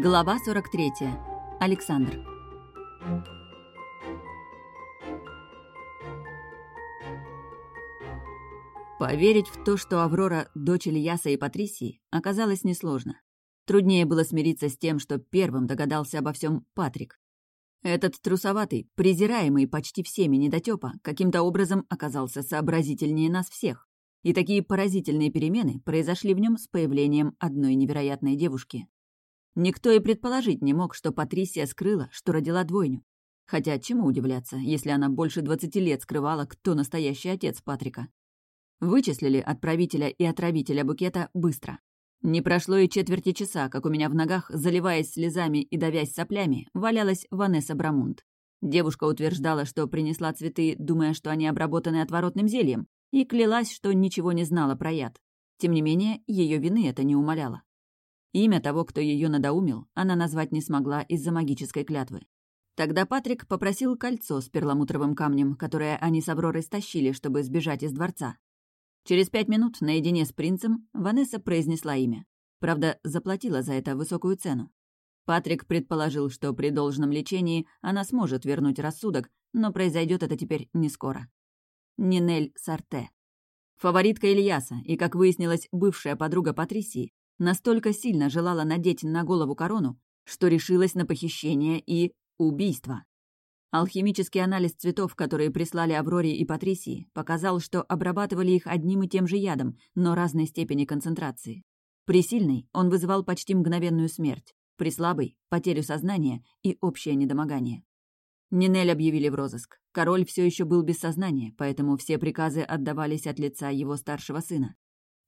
Глава 43. Александр. Поверить в то, что Аврора — дочь Ильяса и Патрисии, оказалось несложно. Труднее было смириться с тем, что первым догадался обо всем Патрик. Этот трусоватый, презираемый почти всеми недотёпа, каким-то образом оказался сообразительнее нас всех. И такие поразительные перемены произошли в нем с появлением одной невероятной девушки. Никто и предположить не мог, что Патрисия скрыла, что родила двойню. Хотя чему удивляться, если она больше двадцати лет скрывала, кто настоящий отец Патрика. Вычислили отправителя и отравителя букета быстро. Не прошло и четверти часа, как у меня в ногах, заливаясь слезами и давясь соплями, валялась Ванесса Брамунд. Девушка утверждала, что принесла цветы, думая, что они обработаны отворотным зельем, и клялась, что ничего не знала про яд. Тем не менее, ее вины это не умаляло. Имя того, кто ее надоумил, она назвать не смогла из-за магической клятвы. Тогда Патрик попросил кольцо с перламутровым камнем, которое они с Авророй стащили, чтобы сбежать из дворца. Через пять минут, наедине с принцем, Ванесса произнесла имя. Правда, заплатила за это высокую цену. Патрик предположил, что при должном лечении она сможет вернуть рассудок, но произойдет это теперь не скоро. Нинель Сарте. Фаворитка Ильяса и, как выяснилось, бывшая подруга Патрисии, настолько сильно желала надеть на голову корону, что решилась на похищение и убийство. Алхимический анализ цветов, которые прислали Авроре и Патрисии, показал, что обрабатывали их одним и тем же ядом, но разной степени концентрации. При сильной он вызывал почти мгновенную смерть, при слабой — потерю сознания и общее недомогание. Нинель объявили в розыск. Король все еще был без сознания, поэтому все приказы отдавались от лица его старшего сына.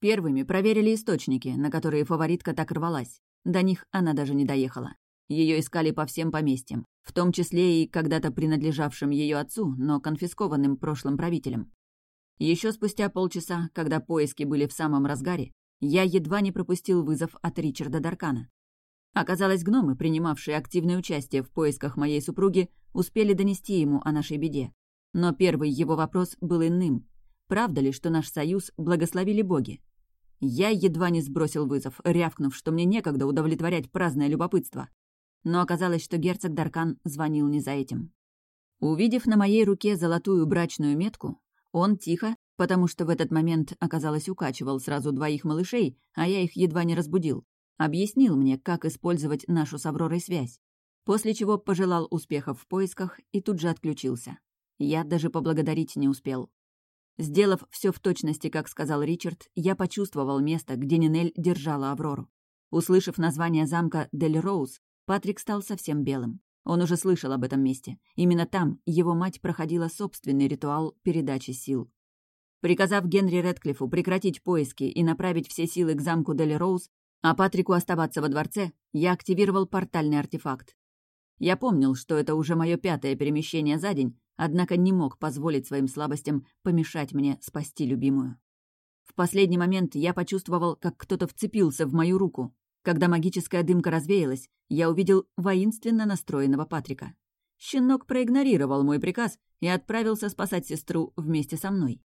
Первыми проверили источники, на которые фаворитка так рвалась. До них она даже не доехала. Ее искали по всем поместьям, в том числе и когда-то принадлежавшим ее отцу, но конфискованным прошлым правителем. Еще спустя полчаса, когда поиски были в самом разгаре, я едва не пропустил вызов от Ричарда Даркана. Оказалось, гномы, принимавшие активное участие в поисках моей супруги, успели донести ему о нашей беде. Но первый его вопрос был иным. Правда ли, что наш союз благословили боги? Я едва не сбросил вызов, рявкнув, что мне некогда удовлетворять праздное любопытство. Но оказалось, что герцог Даркан звонил не за этим. Увидев на моей руке золотую брачную метку, он тихо, потому что в этот момент, оказалось, укачивал сразу двоих малышей, а я их едва не разбудил, объяснил мне, как использовать нашу с Авророй связь, после чего пожелал успехов в поисках и тут же отключился. Я даже поблагодарить не успел. Сделав все в точности, как сказал Ричард, я почувствовал место, где Нинель держала Аврору. Услышав название замка Дель Роуз, Патрик стал совсем белым. Он уже слышал об этом месте. Именно там его мать проходила собственный ритуал передачи сил. Приказав Генри Редклифу прекратить поиски и направить все силы к замку Дель Роуз, а Патрику оставаться во дворце, я активировал портальный артефакт. Я помнил, что это уже мое пятое перемещение за день, однако не мог позволить своим слабостям помешать мне спасти любимую. В последний момент я почувствовал, как кто-то вцепился в мою руку. Когда магическая дымка развеялась, я увидел воинственно настроенного Патрика. Щенок проигнорировал мой приказ и отправился спасать сестру вместе со мной.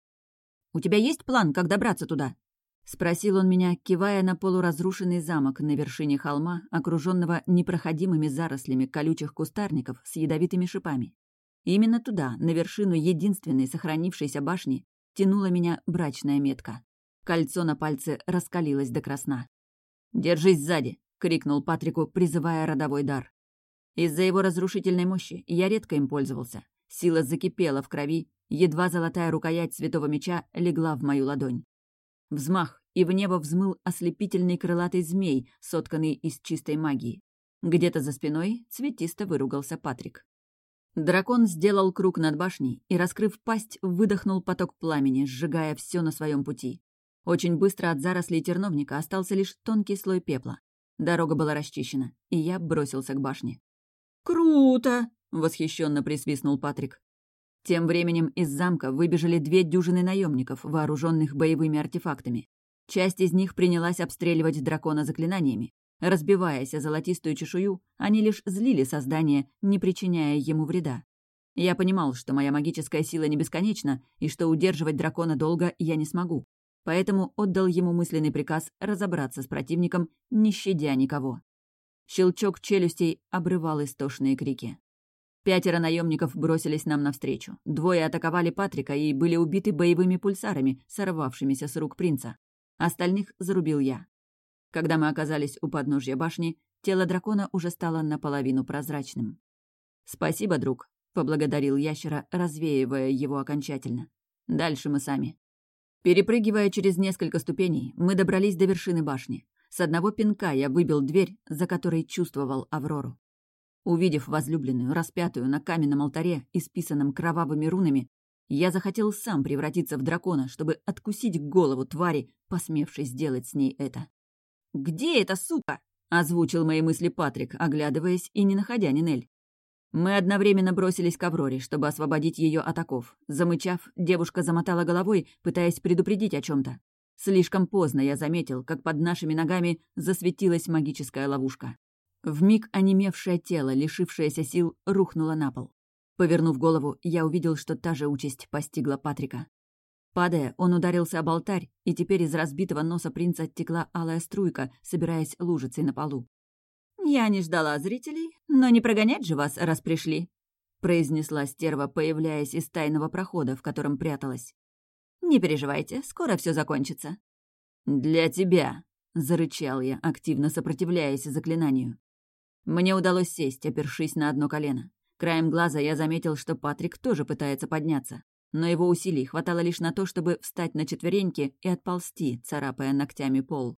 «У тебя есть план, как добраться туда?» — спросил он меня, кивая на полуразрушенный замок на вершине холма, окруженного непроходимыми зарослями колючих кустарников с ядовитыми шипами. Именно туда, на вершину единственной сохранившейся башни, тянула меня брачная метка. Кольцо на пальце раскалилось до красна. «Держись сзади!» — крикнул Патрику, призывая родовой дар. Из-за его разрушительной мощи я редко им пользовался. Сила закипела в крови, едва золотая рукоять святого меча легла в мою ладонь. Взмах, и в небо взмыл ослепительный крылатый змей, сотканный из чистой магии. Где-то за спиной цветисто выругался Патрик. Дракон сделал круг над башней и, раскрыв пасть, выдохнул поток пламени, сжигая все на своем пути. Очень быстро от зарослей терновника остался лишь тонкий слой пепла. Дорога была расчищена, и я бросился к башне. «Круто!» — восхищенно присвистнул Патрик. Тем временем из замка выбежали две дюжины наемников, вооруженных боевыми артефактами. Часть из них принялась обстреливать дракона заклинаниями, Разбиваясь о золотистую чешую, они лишь злили создание, не причиняя ему вреда. Я понимал, что моя магическая сила не бесконечна, и что удерживать дракона долго я не смогу. Поэтому отдал ему мысленный приказ разобраться с противником, не щадя никого. Щелчок челюстей обрывал истошные крики. Пятеро наемников бросились нам навстречу. Двое атаковали Патрика и были убиты боевыми пульсарами, сорвавшимися с рук принца. Остальных зарубил я. Когда мы оказались у подножья башни, тело дракона уже стало наполовину прозрачным. «Спасибо, друг», — поблагодарил ящера, развеивая его окончательно. «Дальше мы сами». Перепрыгивая через несколько ступеней, мы добрались до вершины башни. С одного пинка я выбил дверь, за которой чувствовал Аврору. Увидев возлюбленную, распятую на каменном алтаре, исписанном кровавыми рунами, я захотел сам превратиться в дракона, чтобы откусить голову твари, посмевшей сделать с ней это. «Где эта сука?» — озвучил мои мысли Патрик, оглядываясь и не находя Нинель. Мы одновременно бросились к Авроре, чтобы освободить ее от оков. Замычав, девушка замотала головой, пытаясь предупредить о чем то Слишком поздно я заметил, как под нашими ногами засветилась магическая ловушка. Вмиг онемевшее тело, лишившееся сил, рухнуло на пол. Повернув голову, я увидел, что та же участь постигла Патрика. Падая, он ударился об алтарь, и теперь из разбитого носа принца оттекла алая струйка, собираясь лужицей на полу. «Я не ждала зрителей, но не прогонять же вас, раз пришли», произнесла стерва, появляясь из тайного прохода, в котором пряталась. «Не переживайте, скоро все закончится». «Для тебя», — зарычал я, активно сопротивляясь заклинанию. Мне удалось сесть, опершись на одно колено. Краем глаза я заметил, что Патрик тоже пытается подняться но его усилий хватало лишь на то, чтобы встать на четвереньки и отползти, царапая ногтями пол.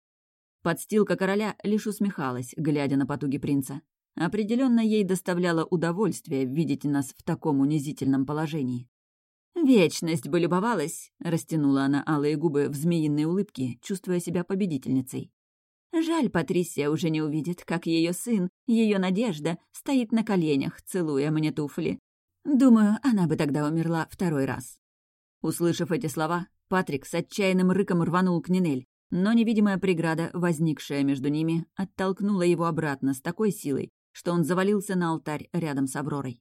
Подстилка короля лишь усмехалась, глядя на потуги принца. Определенно ей доставляло удовольствие видеть нас в таком унизительном положении. «Вечность бы любовалась», — растянула она алые губы в змеиной улыбке, чувствуя себя победительницей. Жаль, Патрисия уже не увидит, как ее сын, ее надежда, стоит на коленях, целуя мне туфли. Думаю, она бы тогда умерла второй раз. Услышав эти слова, Патрик с отчаянным рыком рванул к Нинель, но невидимая преграда, возникшая между ними, оттолкнула его обратно с такой силой, что он завалился на алтарь рядом с Авророй.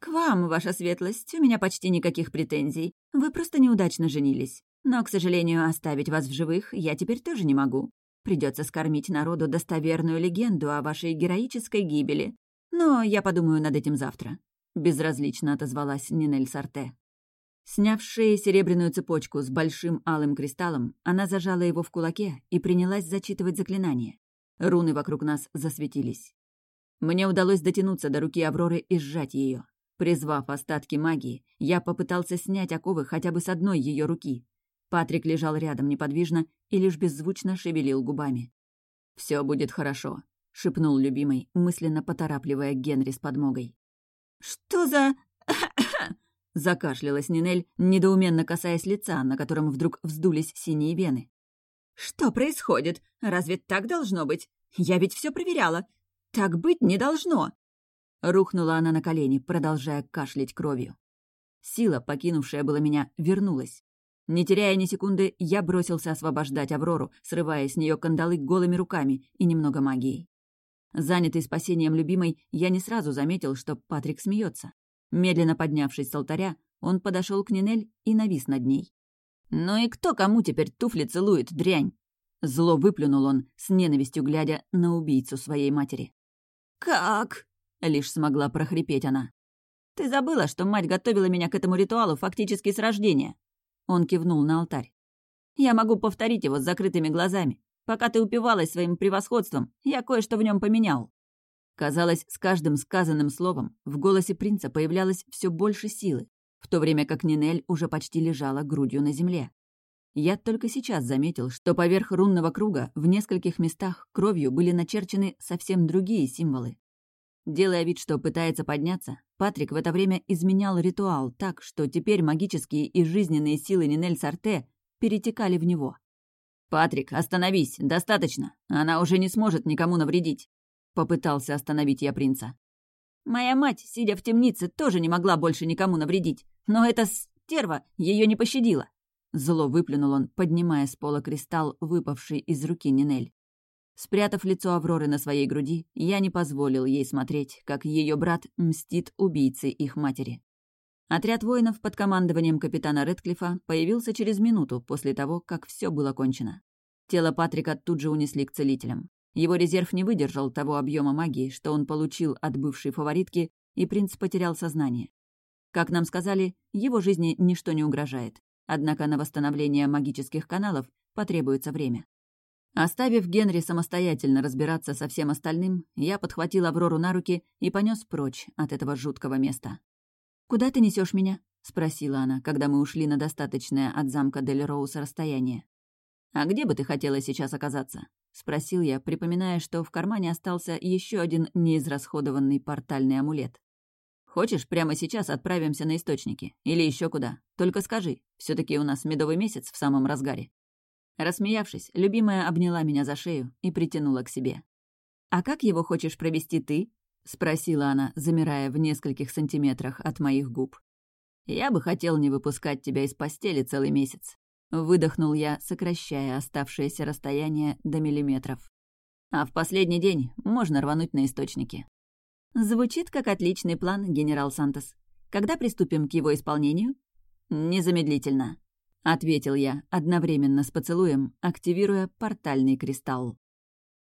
«К вам, ваша светлость, у меня почти никаких претензий. Вы просто неудачно женились. Но, к сожалению, оставить вас в живых я теперь тоже не могу. Придется скормить народу достоверную легенду о вашей героической гибели. Но я подумаю над этим завтра. — безразлично отозвалась Нинель Сарте. Сняв с шеи серебряную цепочку с большим алым кристаллом, она зажала его в кулаке и принялась зачитывать заклинание. Руны вокруг нас засветились. Мне удалось дотянуться до руки Авроры и сжать ее. Призвав остатки магии, я попытался снять оковы хотя бы с одной ее руки. Патрик лежал рядом неподвижно и лишь беззвучно шевелил губами. Все будет хорошо», — шепнул любимый, мысленно поторапливая Генри с подмогой. «Что за...» Закашлялась Нинель, недоуменно касаясь лица, на котором вдруг вздулись синие вены. «Что происходит? Разве так должно быть? Я ведь все проверяла. Так быть не должно!» Рухнула она на колени, продолжая кашлять кровью. Сила, покинувшая была меня, вернулась. Не теряя ни секунды, я бросился освобождать Аврору, срывая с нее кандалы голыми руками и немного магией. Занятый спасением любимой, я не сразу заметил, что Патрик смеется. Медленно поднявшись с алтаря, он подошел к Нинель и навис над ней. «Ну и кто кому теперь туфли целует, дрянь?» Зло выплюнул он, с ненавистью глядя на убийцу своей матери. «Как?» — лишь смогла прохрипеть она. «Ты забыла, что мать готовила меня к этому ритуалу фактически с рождения?» Он кивнул на алтарь. «Я могу повторить его с закрытыми глазами. Пока ты упивалась своим превосходством, я кое-что в нем поменял». Казалось, с каждым сказанным словом в голосе принца появлялось все больше силы, в то время как Нинель уже почти лежала грудью на земле. Я только сейчас заметил, что поверх рунного круга в нескольких местах кровью были начерчены совсем другие символы. Делая вид, что пытается подняться, Патрик в это время изменял ритуал так, что теперь магические и жизненные силы Нинель Сарте перетекали в него. «Патрик, остановись, достаточно. Она уже не сможет никому навредить», — попытался остановить я принца. «Моя мать, сидя в темнице, тоже не могла больше никому навредить, но эта стерва ее не пощадила». Зло выплюнул он, поднимая с пола кристалл, выпавший из руки Нинель. Спрятав лицо Авроры на своей груди, я не позволил ей смотреть, как ее брат мстит убийце их матери. Отряд воинов под командованием капитана Редклифа появился через минуту после того, как все было кончено. Тело Патрика тут же унесли к целителям. Его резерв не выдержал того объема магии, что он получил от бывшей фаворитки, и принц потерял сознание. Как нам сказали, его жизни ничто не угрожает. Однако на восстановление магических каналов потребуется время. Оставив Генри самостоятельно разбираться со всем остальным, я подхватил Аврору на руки и понес прочь от этого жуткого места. «Куда ты несешь меня?» — спросила она, когда мы ушли на достаточное от замка Дель Роуса расстояние. «А где бы ты хотела сейчас оказаться?» — спросил я, припоминая, что в кармане остался еще один неизрасходованный портальный амулет. «Хочешь, прямо сейчас отправимся на источники? Или еще куда? Только скажи, все таки у нас медовый месяц в самом разгаре». Рассмеявшись, любимая обняла меня за шею и притянула к себе. «А как его хочешь провести ты?» — спросила она, замирая в нескольких сантиметрах от моих губ. «Я бы хотел не выпускать тебя из постели целый месяц», — выдохнул я, сокращая оставшееся расстояние до миллиметров. «А в последний день можно рвануть на источники». «Звучит как отличный план, генерал Сантос. Когда приступим к его исполнению?» «Незамедлительно», — ответил я, одновременно с поцелуем, активируя портальный кристалл.